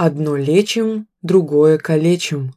Одно лечим, другое калечим.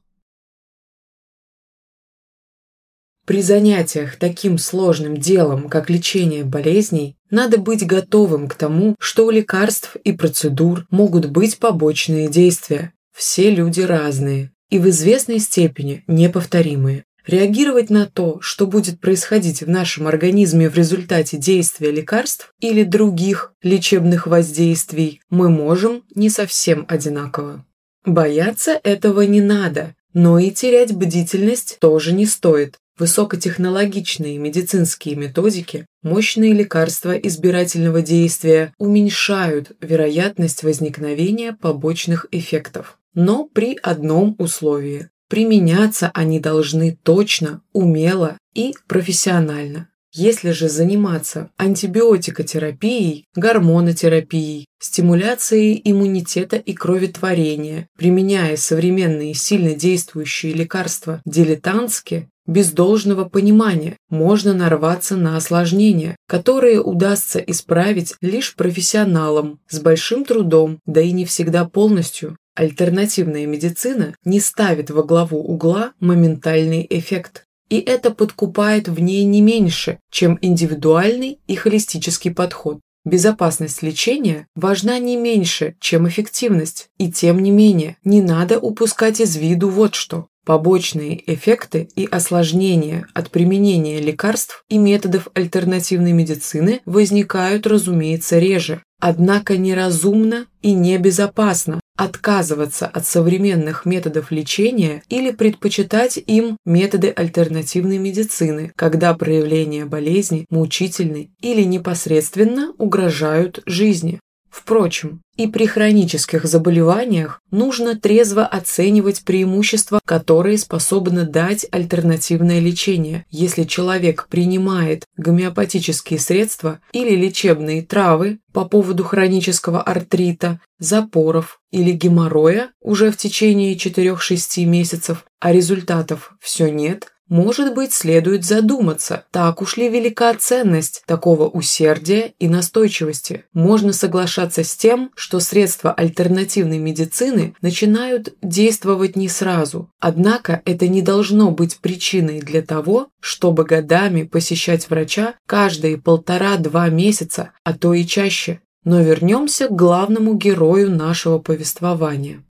При занятиях таким сложным делом, как лечение болезней, надо быть готовым к тому, что у лекарств и процедур могут быть побочные действия. Все люди разные и в известной степени неповторимые. Реагировать на то, что будет происходить в нашем организме в результате действия лекарств или других лечебных воздействий, мы можем не совсем одинаково. Бояться этого не надо, но и терять бдительность тоже не стоит. Высокотехнологичные медицинские методики, мощные лекарства избирательного действия уменьшают вероятность возникновения побочных эффектов. Но при одном условии Применяться они должны точно, умело и профессионально. Если же заниматься антибиотикотерапией, гормонотерапией, стимуляцией иммунитета и кроветворения, применяя современные сильно действующие лекарства дилетантски, без должного понимания можно нарваться на осложнения, которые удастся исправить лишь профессионалам, с большим трудом, да и не всегда полностью, Альтернативная медицина не ставит во главу угла моментальный эффект, и это подкупает в ней не меньше, чем индивидуальный и холистический подход. Безопасность лечения важна не меньше, чем эффективность, и тем не менее не надо упускать из виду вот что. Побочные эффекты и осложнения от применения лекарств и методов альтернативной медицины возникают, разумеется, реже. Однако неразумно и небезопасно отказываться от современных методов лечения или предпочитать им методы альтернативной медицины, когда проявления болезни мучительны или непосредственно угрожают жизни. Впрочем, и при хронических заболеваниях нужно трезво оценивать преимущества, которые способны дать альтернативное лечение. Если человек принимает гомеопатические средства или лечебные травы по поводу хронического артрита, запоров или геморроя уже в течение 4-6 месяцев, а результатов все нет, может быть, следует задуматься, так уж ли велика ценность такого усердия и настойчивости. Можно соглашаться с тем, что средства альтернативной медицины начинают действовать не сразу. Однако это не должно быть причиной для того, чтобы годами посещать врача каждые полтора-два месяца, а то и чаще. Но вернемся к главному герою нашего повествования.